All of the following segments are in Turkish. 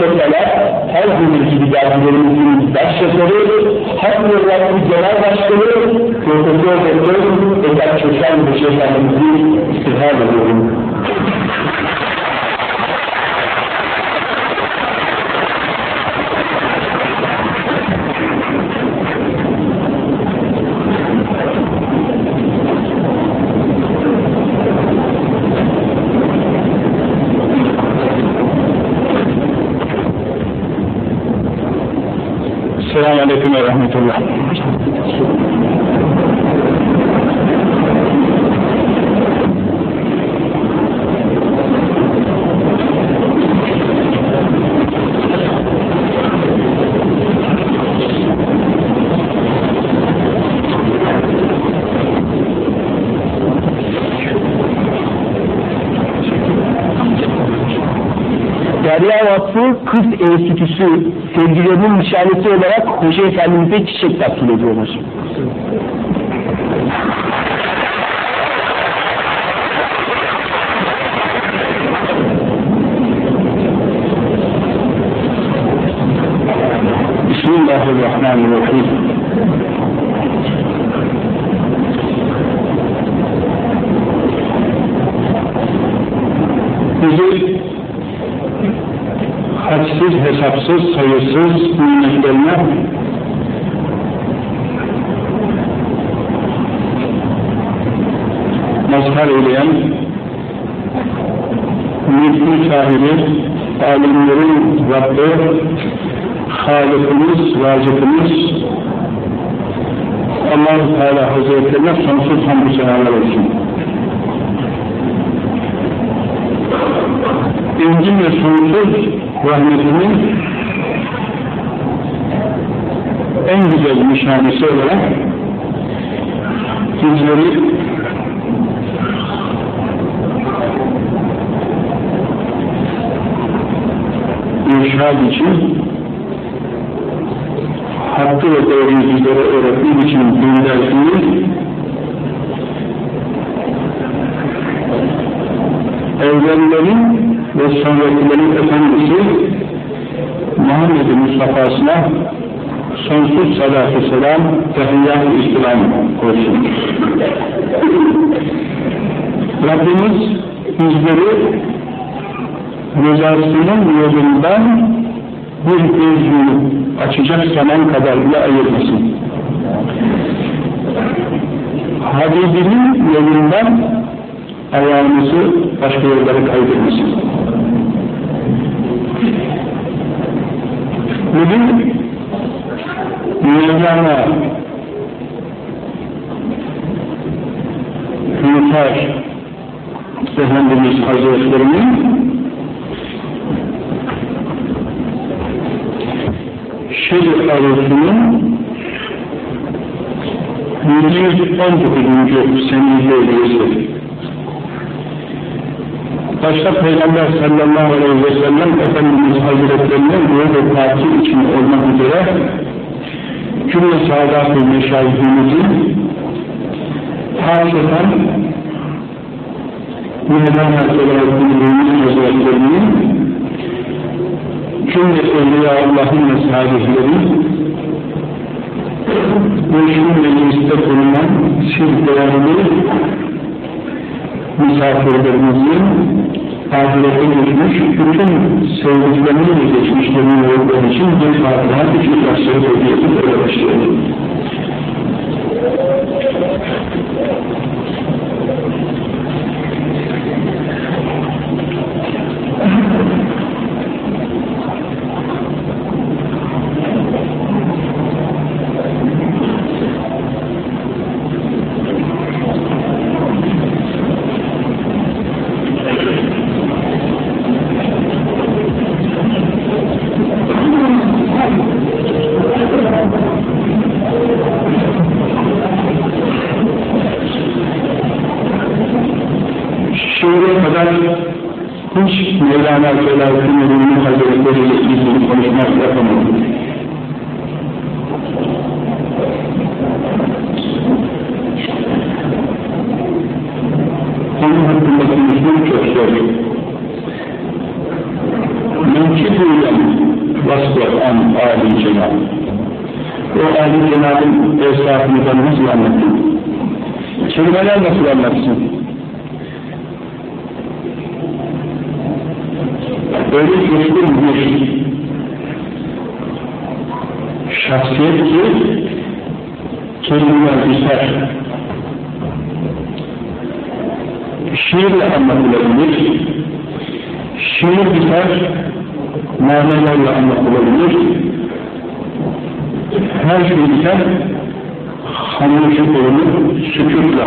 Mesela her gün gibi dergilerimizin başçaları, Hak Yolları Genel Başkanı, Profesör Doktor Vedat Çoşan Beşir Efendimiz'i istihar ediyorum. عليكم ورحمة الله. Derya Vakfı Kız Enstitüsü sevgilerinin nişanesi olarak Hoca Efendimiz'e çiçek takdim ediyorlar. Bismillahirrahmanirrahim. Hadsiz, hesapsız, sayısız nimetlerine mazhar eyleyen mülkün sahibi, alemlerin Rabbi, Halıkımız, Razıkımız, allah Teala Hazretlerine sonsuz hamdü selamlar olsun. Engin ve sonsuz rahmetinin en güzel nişanesi olarak bizleri irşad için hakkı ve doğruyu bizlere öğretmek için gönderdiği evrenlerin ve sonrakilerin efendisi Muhammed Mustafa'sına sonsuz salatü selam, tehiyyat-ı islam olsun. Rabbimiz bizleri rızasının yolundan bir gözünü açacak zaman kadar bile ayırmasın. Habibinin yolundan ayağımızı başka yollara kaydırmasın. Bugün Mevlana Hünkar Efendimiz Hazretlerinin Şerif Arzusu'nun 719. seneyle ilgisi. Başta Peygamber sallallahu aleyhi ve sellem Efendimiz Hazretlerinin bu vefatı için olmak üzere cümle saadat-ı meşahidimizin hasreten Mevlana Selahattin Hazretlerinin cümle Evliya Allah'ın ve salihlerin meşhur mecliste bulunan siz değerli misafirlerimizin ahirete geçmiş, bütün sevdiklerinin geçmişlerinin yolları için bir Fatiha, üç ihlasları hediyesi böyle başlayalım. Mevlana Selahattin Ürünlü Hazretleri ile ilgili konuşmak yapamadım. Kelimeler biter. Şiirle anlatılabilir, şiir biter, manalarla anlatılabilir, her şey biter, hamurcu olunur, sükutla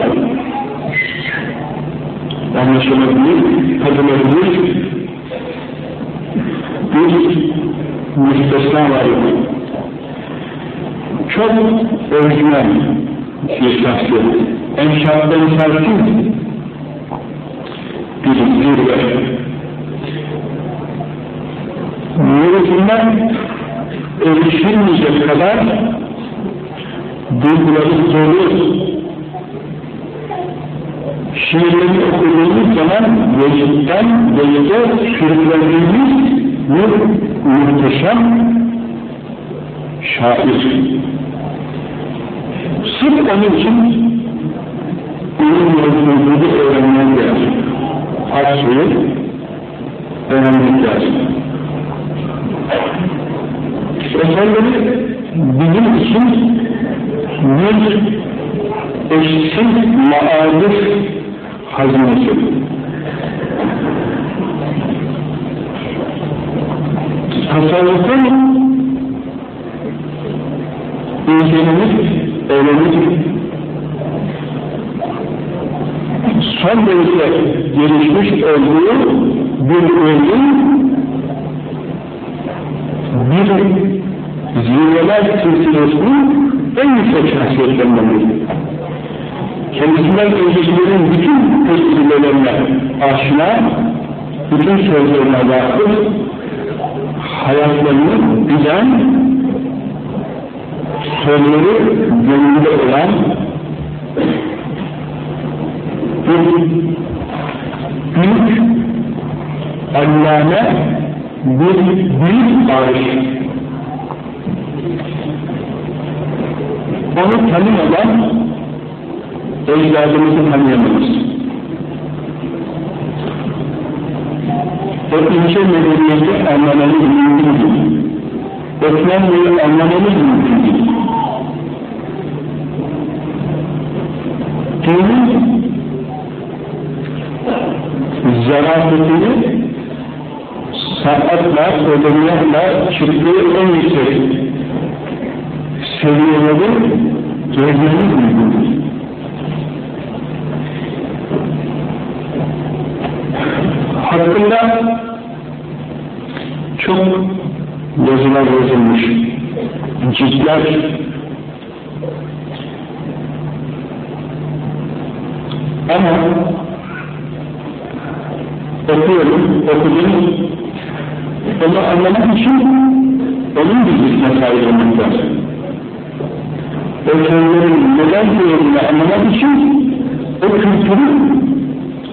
anlaşılabilir, tadılabilir, bir müstesna var çok orijinal bir şahsiyet. Enşaattan sarkın bir zirve. Mürüzünden erişilmeyecek kadar duyguları dolu şiirlerini okuduğumuz zaman vecitten vecide sürüklendiğimiz bir muhteşem şair. Sırf onun için onun yolculuğunu öğrenmeye lazım. Arsıyı öğrenmek lazım. Eserleri bizim için bir eşsiz maarif hazinesi. Tasavvufun insanımız öğrenip son derece gelişmiş olduğu bir ölüm bir zirveler silsilesinin en yüksek şahsiyetlerinden biri. Kendisinden öncekilerin bütün tecrübelerine aşina, bütün sözlerine vakıf, hayatlarını bilen, sözleri gönlünde olan bir büyük allame, bir büyük arif. Onu tanımadan ecdadımızı tanıyamayız. O ince medeniyeti anlamamız mümkün değil. Osmanlı'yı anlamamız mümkün değil. Dinin zarafetini sanatla, medeniyatla çıktığı en yüksek seviyeleri mümkün değil. hakkında çok yazılar yazılmış, ciltler ama okuyorum, okudum, onu anlamak için onun bilgisine sahip olmak lazım. O sözlerin neden söylediğini anlamak için o kültürü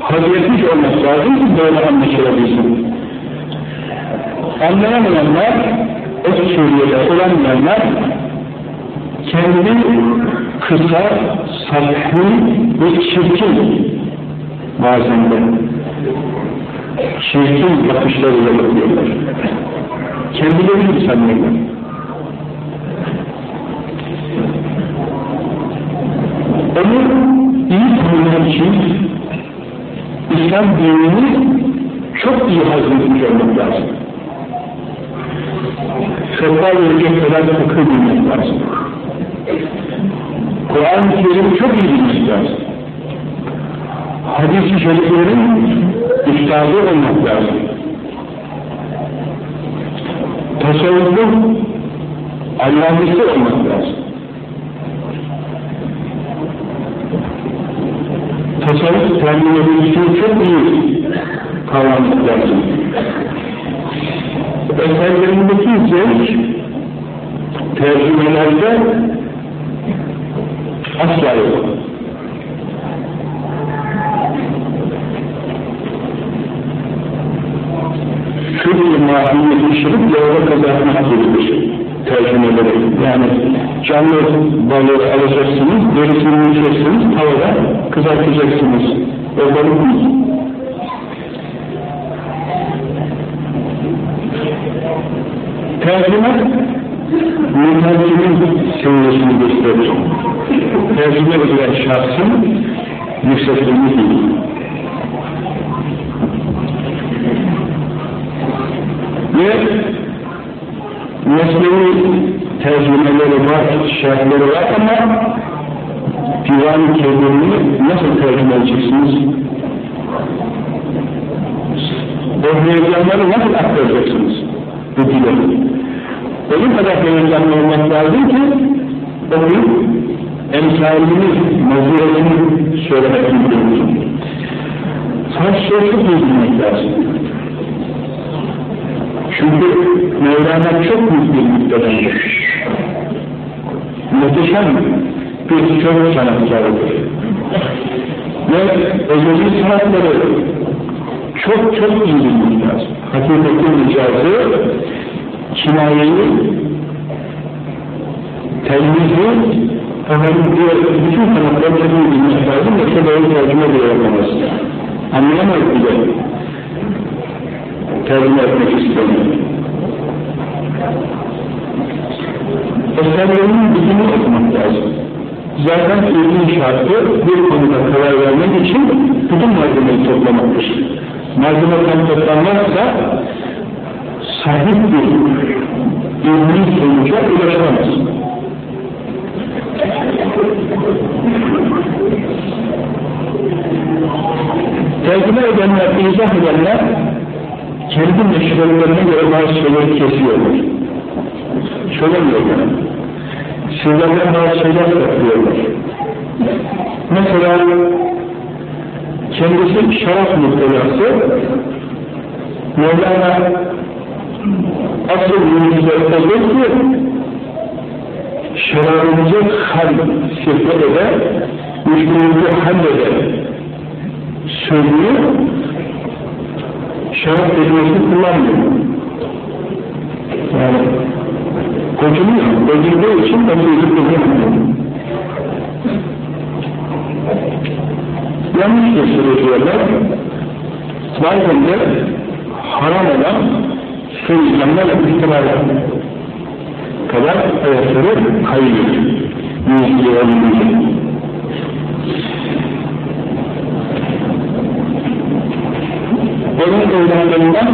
hazretmiş olması lazım ki böyle anlaşılabilsin. Anlayamayanlar, o Suriye'de olamayanlar kendi kısa, saçlı ve çirkin bazen de çirkin bakışlarıyla bakıyorlar. Kendilerini sanıyorlar. Onu iyi tanımak için İslam dinini çok iyi hazmetmiş olmak lazım. Fetva verecek kadar fıkıh bilmek lazım. Kur'an-ı Kerim'i çok iyi bilmek lazım. Hadis-i şeriflerin üstadı olmak lazım. Tasavvufun allamesi olmak lazım. tasavvuf terminolojisini çok iyi kavramak lazım. Eserlerindeki zevk tercümelerde asla yok. Şurayı mahiyeti şirip yolda kazanmak gibi bir şey. tercümeleri. Yani canlı balığı alacaksınız, derisini yiyeceksiniz, tavada kızartacaksınız. O balık mı? Tercüme, mütercimin seviyesini gösterir. Tercüme edilen şahsın yüksekliğini değil. Ve mesleği tercümeleri var, şerhleri var ama divan-ı kerimini nasıl tercüme edeceksiniz? Heyecanları nasıl aktaracaksınız? Bu dile. Öyle kadar heyecanlı olmak lazım ki o gün emsalini, maziretini söylemek mümkün. Saçları bilmek lazım. Çünkü Mevlana çok büyük bir müktedendir. Muhteşem bir çok sanatkarıdır. Ve özeli sanatları çok çok iyi bilmek lazım. Hakikatin icazı, kinayeyi, telmizi, efendim diğer bütün sanatları çok iyi bilmek lazım. Yoksa böyle tercüme bile yapamaz. Anlayamaz bile tercüme etmek istemiyor. Eserlerinin bilgini okumak lazım. Zaten ilmin şartı bir konuda karar vermek için bütün malzemeyi toplamaktır. Malzeme tam toplanmazsa sahip bir ilmi sonuca ulaşamaz. Tercüme edenler, izah edenler kendi meşrularına göre bazı şeyleri kesiyorlar. Söylemiyorlar. Sizlerden bazı şeyler saklıyorlar. Mesela kendisi şarap muhtelası Mevlana asıl yüzde olur ki şarabımızı hal sirket eder, müşkülümüzü halleder söylüyor, şarap kelimesini kullanmıyor. Yani kocunuyor, öldürdüğü için ben sözü kullanmıyor. Yanlış gösteriyorlar. Bazen de haram olan söyleyeceğimlerle ihtimal kadar ayakları kayıyor. Yüzlü olmayacak. Onun evlenlerinden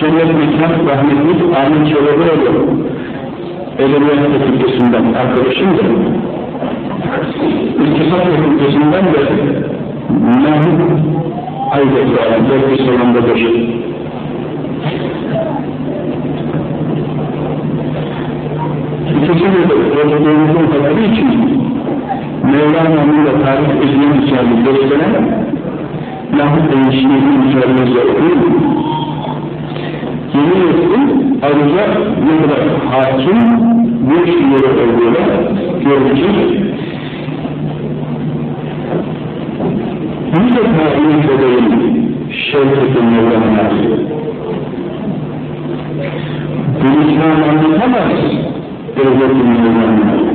Cennet Mekan Rahmetli Ahmet Çelebeoğlu Edebiyat Fakültesinden arkadaşımdır. İktisat Fakültesinden de Mahmut Aydın dört bir salondadır. De profesörümüzün kadarı için Mevlana'nın da tarif edilen misali gösteren Yahut değişikliğini üzerinize okuyun. Yemin etsin, ayrıca ne kadar hakim bir şiiri olduğuna göreceğiz. Bir defa ümit edeyim Şevket'in Mevlana'yı. Bu İslam anlatamaz devletin Mevlana'yı.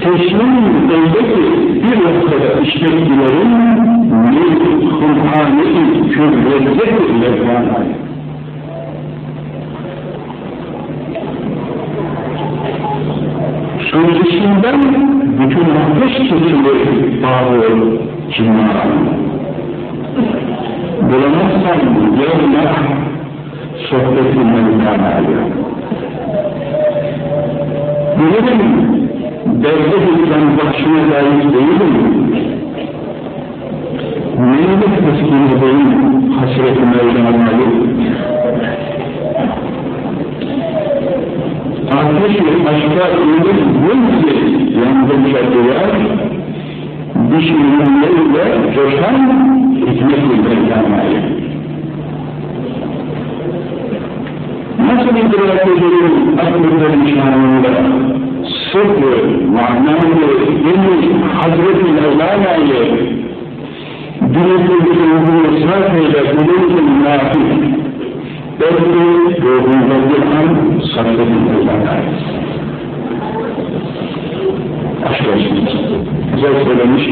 Teşmin devleti bir noktada işletkilerin bir Kur'an-ı kübrette Mevlana'yı. Sözcüsünden bütün ateş çeşitleri bağlı kimya. Bulamazsan yarına sohbeti ይህም በዚህ ትራንዛክሽን ላይ ወይም መንግስት ምስኪን ወይም ሀስረት መውላል ማለት አትሽ አሽካ ይብል ወንጀ ያንደሻቸው ያል ቢሽ የሚለው ለጆሻን ህትመት ይበልጣል ማለት Nasıl idrak edelim aklımda nişanında? sırrı, manayı, dini, Hazreti Mevlana'yı dinimizin ruhunu sarf eyle, bilinçin nafik, Sürekli ruhunda bir an sarfedin Mevlana. Aşk olsun. Güzel söylemiş.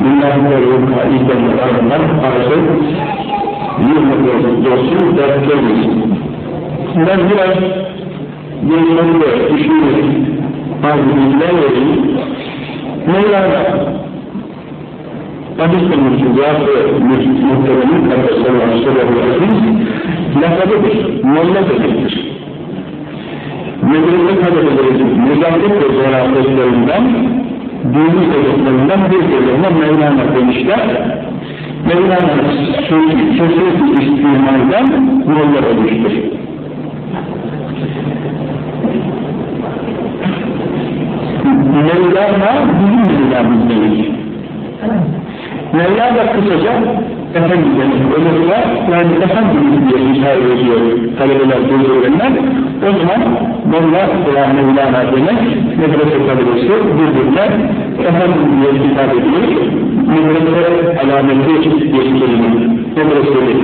Bunların da ruhuna ilgilenmelerden arası yılmıyor dostum dertlerimiz. Ben biraz gençlerinde düşünüyorum. Bazı bilgiler vereyim. Mevlana Hadis-i Müslümanı muhtememin Efendimiz Aleyhisselatü Vesselam lakabıdır, molla demektir. Medrese talebeleri nezaket ve zarafetlerinden, dini sebeplerinden birbirlerine Mevlana demişler. Mevlana sözü, sözü istimalden molla olmuştur. Mevlana bizim Mevlamız demek. Mevla da kısaca Efendimiz olursa yani Efendimiz diye hitap ediyor talebeler, öğrenenler o zaman Mevla veya Mevlana demek medrese talebesi birbirine Efendimiz diye hitap ediyor medrese alameti bir kelime medreseli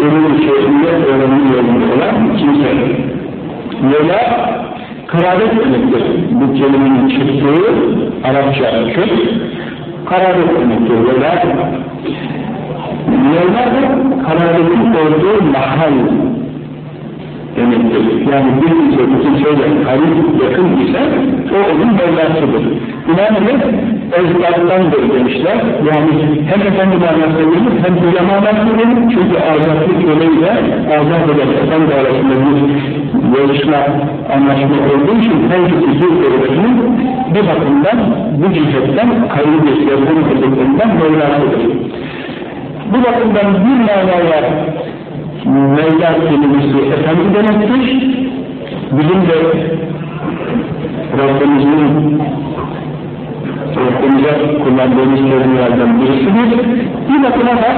ürün şehrinde öğrenim yolunda olan kimse Mevla karadet demektir. Bu kelimenin çıktığı Arapça kök karadet demektir. Vela Mevla da karadetin olduğu mahal demektir. Yani bir bütün şeyle karib yakın ise o onun Mevlasıdır. Binaenaleyh ezbattandır demişler. Yani hem efendi manasına gelir hem hüle manasına gelir. Çünkü azatlık yoluyla azat eden efendi arasında bir yarışma anlaşma olduğu için her ikisi bir devletinin bir bakımdan bu cihetten karib yakın edildiğinden Mevlasıdır. Bu bakımdan bir manaya Mevla kelimesi efendi demektir. Bizim de Rabbimizin Rabbimize kullandığımız kelimelerden birisidir. Bir bakıma da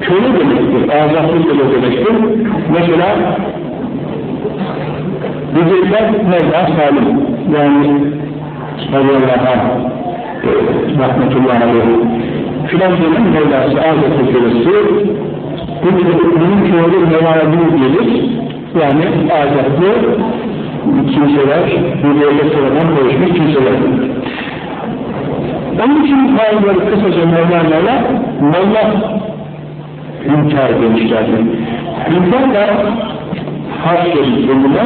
köle demektir, azatlı köle demektir. Mesela bizler Mevla Salim, yani sallallahu aleyhi rahmetullahi filan dönem Mevlası azatlı kölesi bunun köylü mevâbi gelir yani azatlı kimseler, hürriyete sıradan koşmuş kimseler. Onun için bazıları kısaca Mevlana'ya Molla hünkâr demişlerdir. Hünkâr da harf dediğinde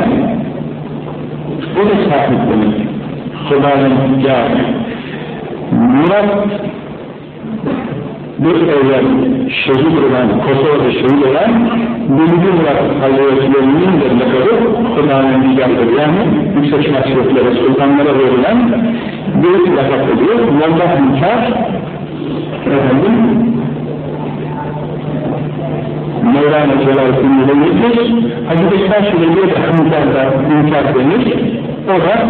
o da sahip demek. Subhanın hünkâr. Murat bir evvel şehit olan, Kosova'da şehit olan Bilgi Murat Hazretleri'nin de lakabı Kur'an'ın Nigar'dır. Yani yüksek masraflara, sultanlara verilen bir lakap oluyor. Molla Hünkar efendim Mevlana Celalettin Yüreği'dir. Hacı Bektaş Yüreği'ye de Hünkar da Hünkar denir. O da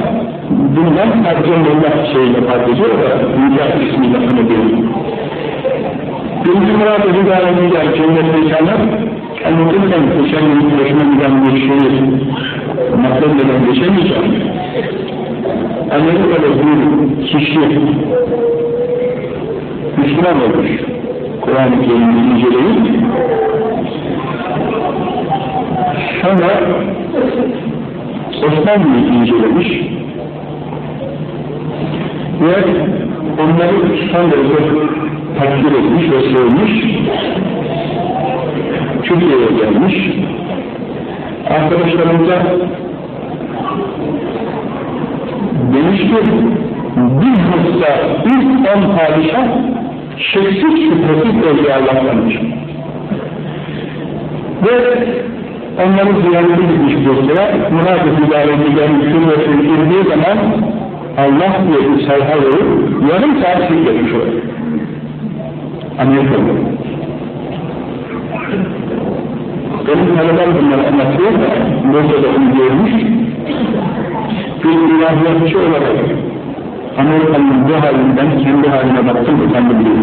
bundan sadece Molla şeyle fark ediyor. O da Hünkar ismiyle anılıyor. Birinci Murat Ebu'da cennet mekanlar anlatırken geçen başına giden bir şeyi naklededen geçemeyeceğim. Amerika'da bir kişi Müslüman olmuş. Kur'an-ı Kerim'i inceleyip sonra Osmanlı'yı incelemiş ve onları son derece takdir etmiş ve sevmiş. Türkiye'ye gelmiş. Arkadaşlarımıza demiş ki bilhassa ilk on padişah şeksiz şüphesiz Allah'tanmış. Ve onları ziyarete gitmiş dostlara, münafık idareci gelmiş şuraya girdiği zaman Allah diye bir sayfa verip yarım saat sikletmiş olur. Amerika'da. Benim taleber bunları anlatıyor da, Bursa'da onu görmüş, bir ilahiyatçı olarak Amerika'nın bu halinden kendi haline baktım, utandım diyor.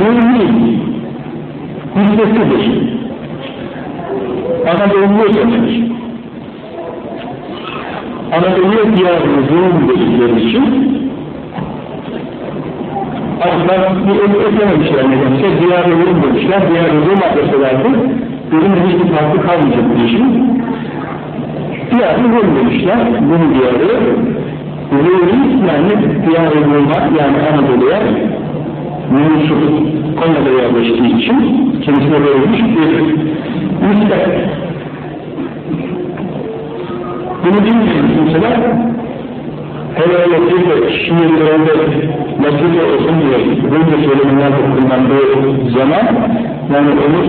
Mümin, hissesidir. Anadolu'yu demek. Anadolu'ya diyarımızın dedikleri için Ödü ödememişler nedense, diğer ürün demişler, diğer ürün adreselerdi. Ürünün hiçbir farkı kalmayacak bir işin. Diğer ürün demişler, bunu diğeri. Ürün yani ürünler, yani Anadolu'ya Yusuf Konya'da yerleştiği için kendisine verilmiş bir nispet. Bunu bilmeyen kimseler de şiirlerinde latife olsun diye Rumca söylemeler kullandığı zaman yani onu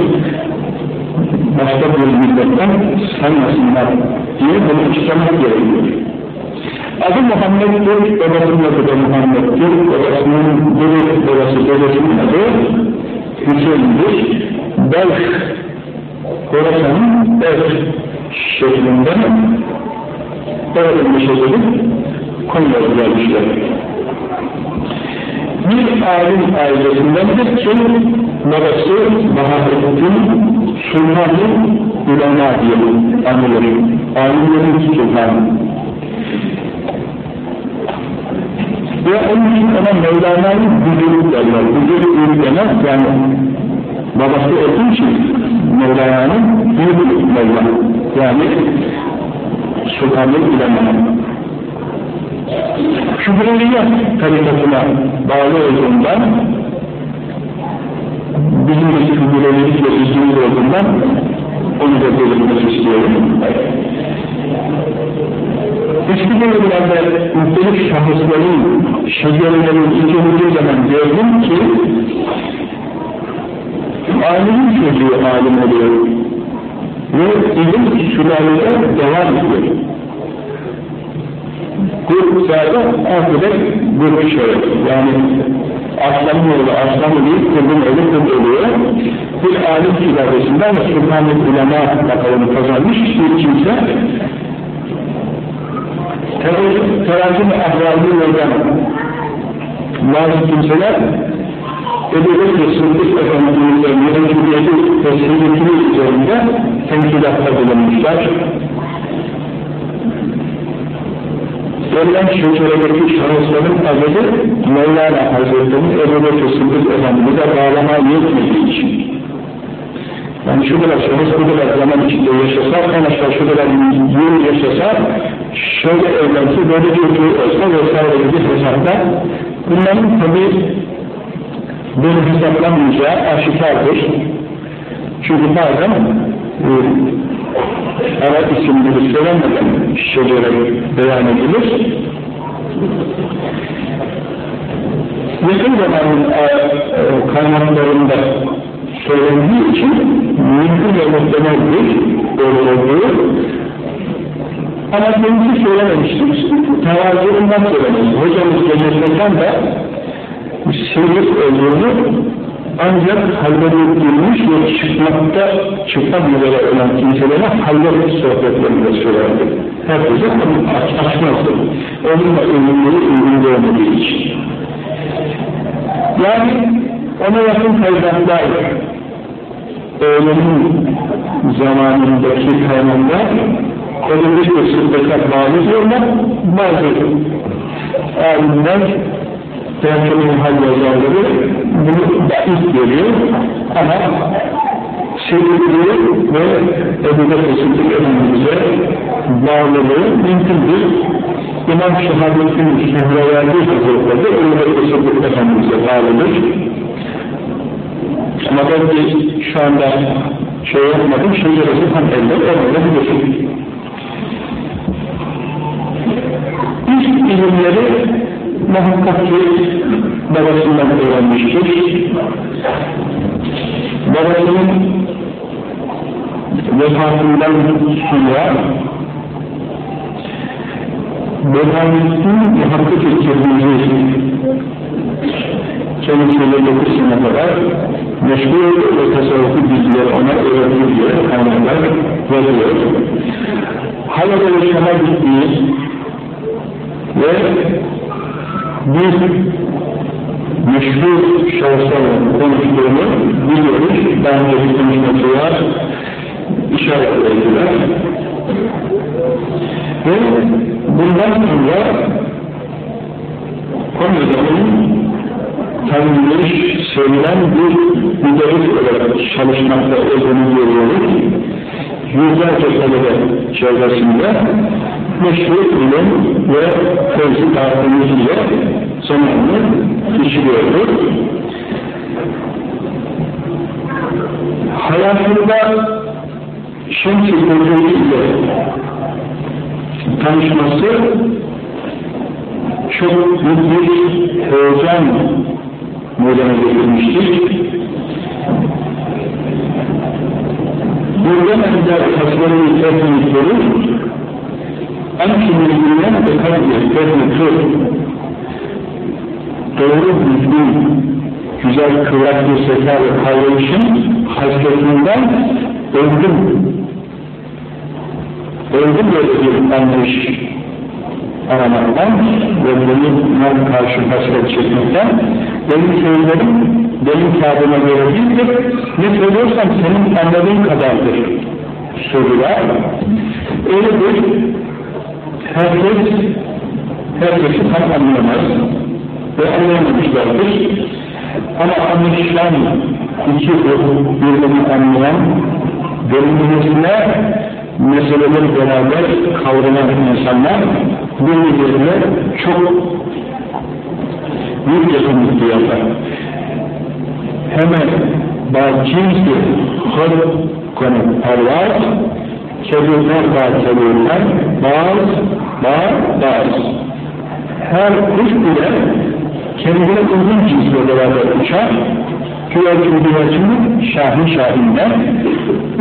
başka bir milletten sanmasınlar diye bunu açıklamak gerekiyor. Adı Muhammed'dir, babasının adı da Muhammed'dir, babasının biri, babası, dedesinin adı Hüseyin'dir. Belk, Horasan'ın Belk şeklinde öğrenmiş edilip Konya'ya gelmişler. Bir alim ailesindendir ki babası Bahattin Sultanı Ulema diye anılır. Alimlerin sultanı. Ve onun için ona Mevlana'yı büdürü derler. Büdürü ürgemez yani babası olduğu için Mevlana'nın büyük Mevlana. Yani Sultanlık bilemem. Şükrüliyet tarikatına bağlı olduğundan bizim de şükrüliyetlikle ilgili olduğundan onu da belirtmek istiyorum. Eski devirlerde muhtelif şahısların şecerelerin incelediği zaman gördüm ki alimin çocuğu alim oluyor ve ilim sülalede devam ediyor. Grup zade akıbet grup şöyle yani aslanın oğlu aslanı değil kurdun ölü kurd oluyor. Bir alim sülalesinden Sultan-ı Ulema makamını kazanmış bir kimse terazim ahvalini yoldan bazı kimseler Ebu Bekir Sıddık Efendimiz'e mevcudiyeti teslimiyeti üzerinde temsilatta bulunmuşlar. Verilen şekeredeki şahısların adı Mevlana Hazretleri'nin Ebu Bekir Sıddık Efendimiz'e bağlama yetmediği için. Yani şu kadar şahıs bu kadar zaman içinde yaşasa, aşağı şu kadar yıl yaşasa, şöyle evlense, böyle bir çocuğu olsa vesaire gibi hesapta bunların tabi böyle hesaplanmayacağı aşikardır. Çünkü bazen e, Arap isimleri söylemeden şecere beyan edilir. Yakın zamanın e, e, kaynaklarında söylendiği için mümkün ve muhtemeldir doğru ama kendisi söylememiştir. Tevazuundan söylemiştir. Hocamız gelmesinden de sivri olduğunu ancak halveri girmiş ve çıkmakta çıkmak üzere olan kimselere halvet sohbetlerinde söylerdi. Herkese onu açmazdı. Onunla ürünleri uygun olmadığı için. Yani ona yakın kaynaklar öğlenin zamanındaki kolunlu bir sıddaka bağlı diyorlar. Bazı alimler Peygamberin hal yazarları bunu daif görüyor ama sevgili ve Ebu Bekir Sıddık Efendimiz'e bağlılığı mümkündür. İmam Şehabettin Şehraverdi Hazretleri de Ebu Bekir Sıddık Efendimiz'e bağlıdır. Ama ben de şu anda şey yapmadım, şeceresi tam elde olmayabilir. Muhakkak ki babasından öğrenmiştir. Babasının vefatından sonra Burhanettin muhakkak ettirdiği kendisiyle 9 sene kadar meşgul ve tasarrufu bilgileri ona öğretir diye kaynaklar yazıyor. Halada yaşama gittiği ve bir meşhur şahıslarla konuştuğunu biliyoruz. Daha önce bir konuşmacıya işaret ettiler. Ve bundan sonra Konya'da onun tanınmış, sevilen bir müderris olarak çalışmakta olduğunu görüyoruz. Yüzlerce talebe çevresinde meşhur ilim ve tevzi dağıtımız ile zamanını geçiriyordu. Hayatında Şems-i ile tanışması çok büyük bir heyecan meydana getirmiştir. Buradan ender tasarı teknikleri en kimliğinden ve kalbi teknikler doğru düzgün güzel kıvraklı zeka ve kavrayışın hasretinden öldüm. Öldüm böyle bir anlayış aramaktan ve bununla karşı hasret çekmekten benim sözlerim benim kağıdıma göre değildir. Ne söylüyorsam senin anladığın kadardır. Sorular. Öyledir. Herkes herkesi tam anlayamaz ve anlayamamışlardır. Ama anlaşılan iki birbirini anlayan derinlemesine meseleleri beraber kavranan insanlar birbirlerine çok büyük yakınlık duyarlar. Hemen bazı hır konu parvar, kelimeler kelimeler, bazı, bazı, bazı. Her kuş bile kendine uzun cinsle beraber uçar, güvercin güvercinin şahin şahinden.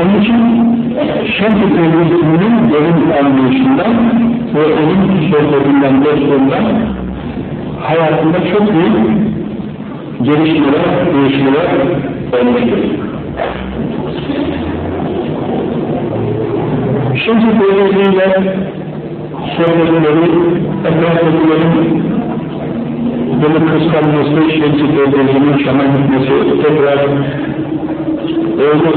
Onun için Şems-i Tevhidinin derin anlayışından ve onun sohbetinden, dostluğundan hayatında çok büyük gelişmeler, değişmeler olmuştur. Şems-i Tevhid'iyle sohbetleri, etraftakilerin bunu kıskanması, Şems-i Tevhid'inin şama gitmesi, tekrar öyle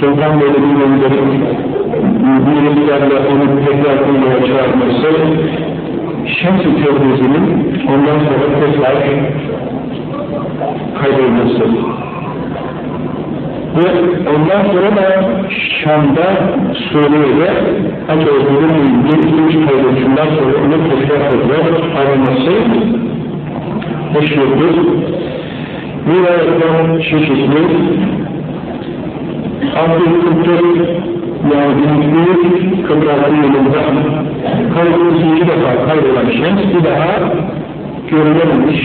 Sultan gönderip birliklerle onu tekrar kurmaya çağırması Şems-i Tevhid'inin ondan sonra tekrar kaybolması. Ve ondan sonra da Şam'da Suriye'de Acayip'in bir üç kayboluşundan sonra onu tekrar tekrar araması meşhurdur. Rivayetlerin çeşitli Abdülkuttur yani büyük kıbrası yılında kayboluşuncu defa kaybolan şems bir daha görülememiş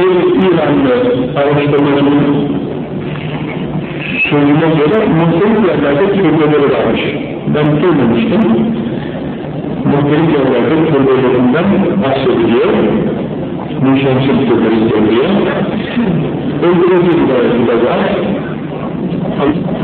bir İranlı araştırmacının sözüne göre muhtelif yerlerde türbeleri varmış. Ben duymamıştım. Muhtelif yerlerde türbelerinden bahsediliyor. Müşemsin türbesi diyor. Öldürücü bir var.